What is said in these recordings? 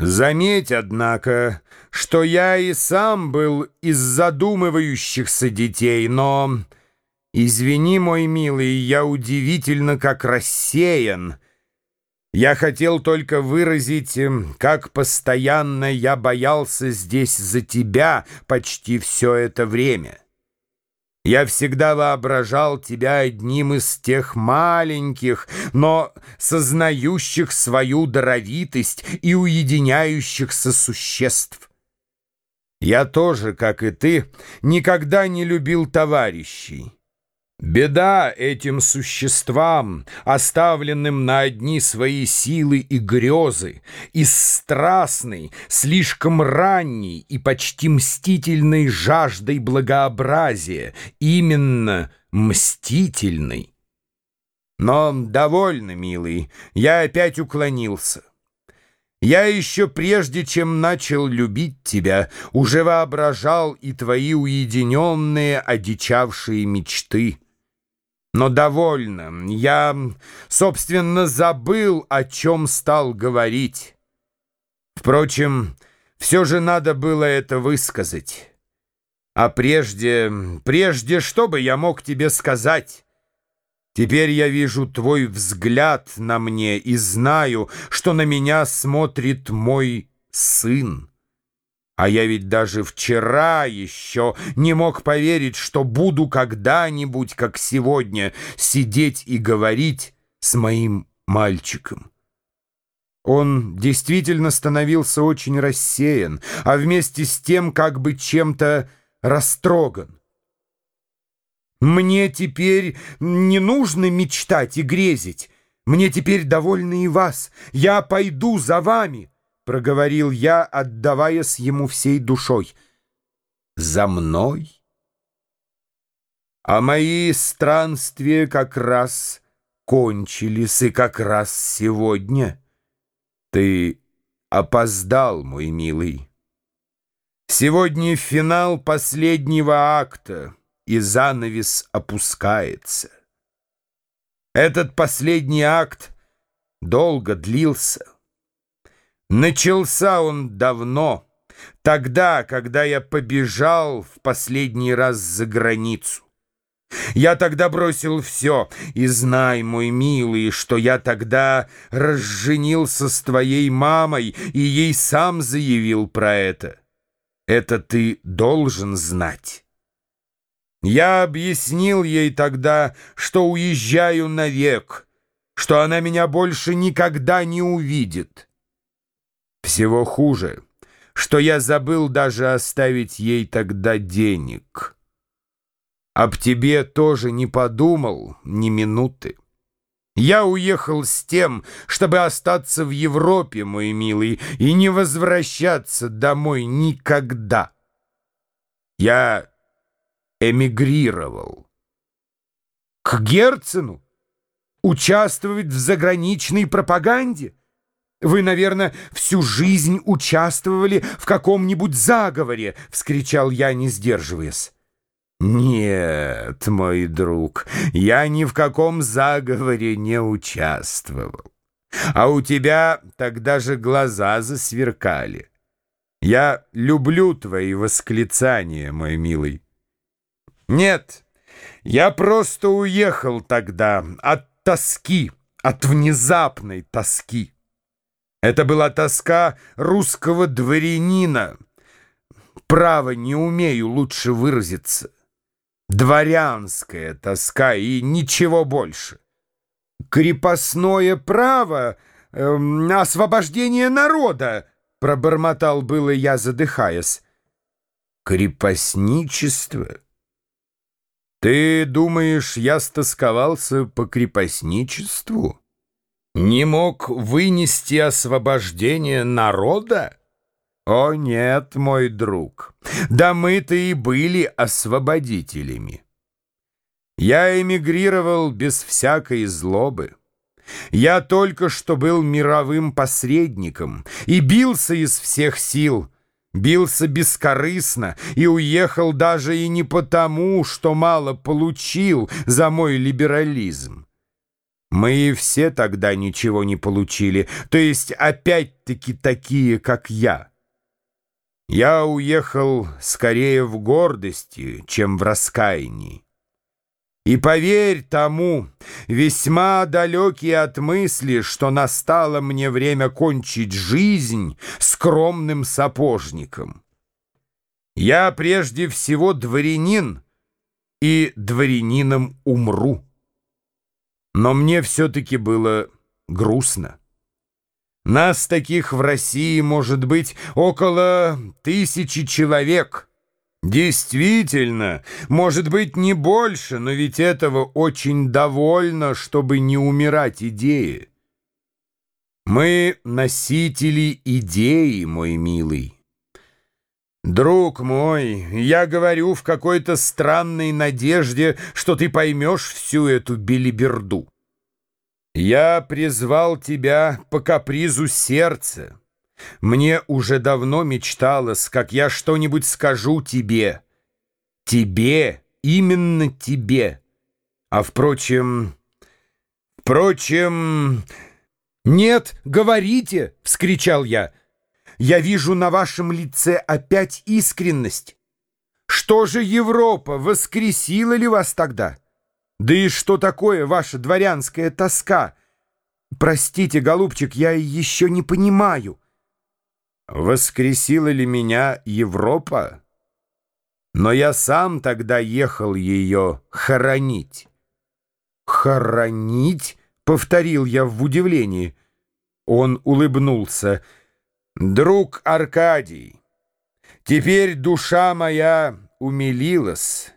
Заметь, однако, что я и сам был из задумывающихся детей, но, извини, мой милый, я удивительно как рассеян. Я хотел только выразить, эм, как постоянно я боялся здесь за тебя почти все это время». Я всегда воображал тебя одним из тех маленьких, но сознающих свою даровитость и уединяющихся существ. Я тоже, как и ты, никогда не любил товарищей. Беда этим существам, оставленным на одни свои силы и грезы, из страстной, слишком ранней и почти мстительной жаждой благообразия, именно мстительной. Но довольно, милый, я опять уклонился. Я еще прежде, чем начал любить тебя, уже воображал и твои уединенные, одичавшие мечты. Но довольно. Я, собственно, забыл, о чем стал говорить. Впрочем, все же надо было это высказать. А прежде, прежде, что бы я мог тебе сказать? Теперь я вижу твой взгляд на мне и знаю, что на меня смотрит мой сын. А я ведь даже вчера еще не мог поверить, что буду когда-нибудь, как сегодня, сидеть и говорить с моим мальчиком. Он действительно становился очень рассеян, а вместе с тем как бы чем-то растроган. «Мне теперь не нужно мечтать и грезить. Мне теперь довольны и вас. Я пойду за вами» проговорил я, отдаваясь ему всей душой. «За мной?» А мои странствия как раз кончились, и как раз сегодня. Ты опоздал, мой милый. Сегодня финал последнего акта, и занавес опускается. Этот последний акт долго длился. Начался он давно, тогда, когда я побежал в последний раз за границу. Я тогда бросил все, и знай, мой милый, что я тогда разженился с твоей мамой, и ей сам заявил про это. Это ты должен знать. Я объяснил ей тогда, что уезжаю навек, что она меня больше никогда не увидит. Всего хуже, что я забыл даже оставить ей тогда денег. Об тебе тоже не подумал ни минуты. Я уехал с тем, чтобы остаться в Европе, мой милый, и не возвращаться домой никогда. Я эмигрировал. К Герцену? Участвовать в заграничной пропаганде? «Вы, наверное, всю жизнь участвовали в каком-нибудь заговоре!» — вскричал я, не сдерживаясь. «Нет, мой друг, я ни в каком заговоре не участвовал. А у тебя тогда же глаза засверкали. Я люблю твои восклицания, мой милый. Нет, я просто уехал тогда от тоски, от внезапной тоски». Это была тоска русского дворянина. Право, не умею лучше выразиться. Дворянская тоска и ничего больше. Крепостное право, эм, освобождение народа, пробормотал было я, задыхаясь. Крепостничество? Ты думаешь, я стосковался по крепостничеству? Не мог вынести освобождение народа? О нет, мой друг, да мы-то и были освободителями. Я эмигрировал без всякой злобы. Я только что был мировым посредником и бился из всех сил, бился бескорыстно и уехал даже и не потому, что мало получил за мой либерализм. Мы все тогда ничего не получили, то есть опять-таки такие, как я. Я уехал скорее в гордости, чем в раскаянии. И поверь тому, весьма далекий от мысли, что настало мне время кончить жизнь скромным сапожником. Я прежде всего дворянин, и дворянином умру. Но мне все-таки было грустно. Нас таких в России может быть около тысячи человек. Действительно, может быть не больше, но ведь этого очень довольно, чтобы не умирать идеи. Мы носители идеи, мой милый. Друг мой, я говорю в какой-то странной надежде, что ты поймешь всю эту белиберду. Я призвал тебя по капризу сердца. Мне уже давно мечталось, как я что-нибудь скажу тебе. Тебе, именно тебе. А впрочем... Впрочем... «Нет, говорите!» — вскричал я. «Я вижу на вашем лице опять искренность. Что же Европа, воскресила ли вас тогда?» Да и что такое ваша дворянская тоска? Простите, голубчик, я еще не понимаю. Воскресила ли меня Европа? Но я сам тогда ехал ее хоронить. «Хоронить?» — повторил я в удивлении. Он улыбнулся. «Друг Аркадий, теперь душа моя умилилась,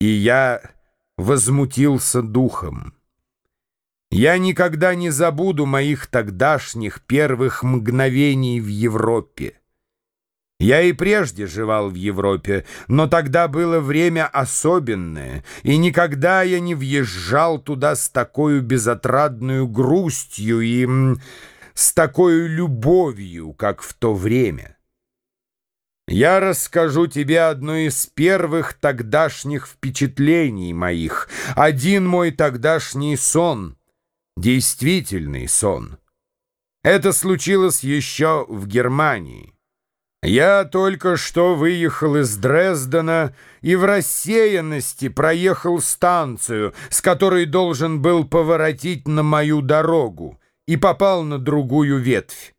и я возмутился духом. Я никогда не забуду моих тогдашних первых мгновений в Европе. Я и прежде жевал в Европе, но тогда было время особенное, и никогда я не въезжал туда с такой безотрадной грустью и с такой любовью, как в то время. Я расскажу тебе одно из первых тогдашних впечатлений моих, один мой тогдашний сон, действительный сон. Это случилось еще в Германии. Я только что выехал из Дрездена и в рассеянности проехал станцию, с которой должен был поворотить на мою дорогу, и попал на другую ветвь.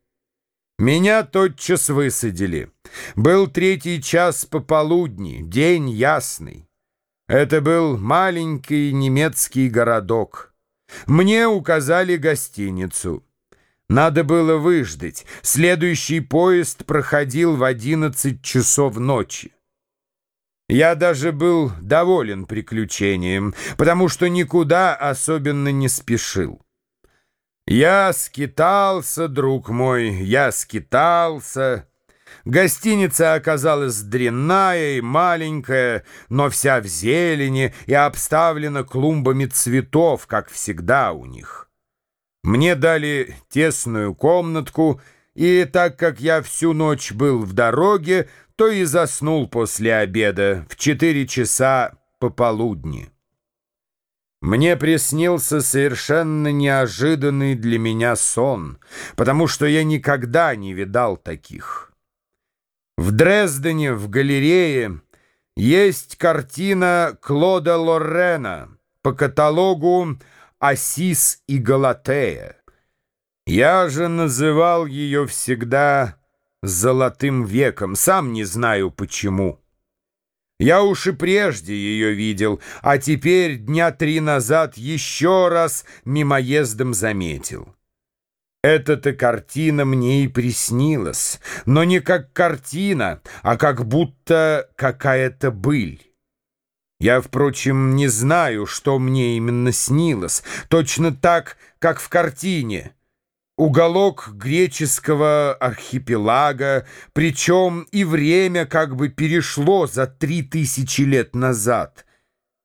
Меня тотчас высадили. Был третий час пополудни, день ясный. Это был маленький немецкий городок. Мне указали гостиницу. Надо было выждать. Следующий поезд проходил в одиннадцать часов ночи. Я даже был доволен приключением, потому что никуда особенно не спешил. Я скитался, друг мой, я скитался. Гостиница оказалась дрянная и маленькая, но вся в зелени и обставлена клумбами цветов, как всегда у них. Мне дали тесную комнатку, и так как я всю ночь был в дороге, то и заснул после обеда в четыре часа пополудни. Мне приснился совершенно неожиданный для меня сон, потому что я никогда не видал таких. В Дрездене, в галерее, есть картина Клода Лоррена по каталогу «Асис и Галатея». Я же называл ее всегда «золотым веком», сам не знаю почему. Я уж и прежде ее видел, а теперь дня три назад еще раз мимоездом заметил. Эта-то картина мне и приснилась, но не как картина, а как будто какая-то быль. Я, впрочем, не знаю, что мне именно снилось, точно так, как в картине — уголок греческого архипелага, причем и время как бы перешло за три тысячи лет назад.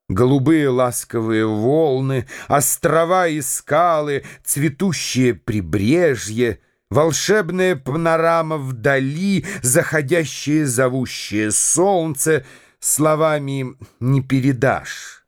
Голубые ласковые волны, острова и скалы, цветущее прибрежье, волшебная панорама вдали, заходящее зовущее солнце, словами не передашь.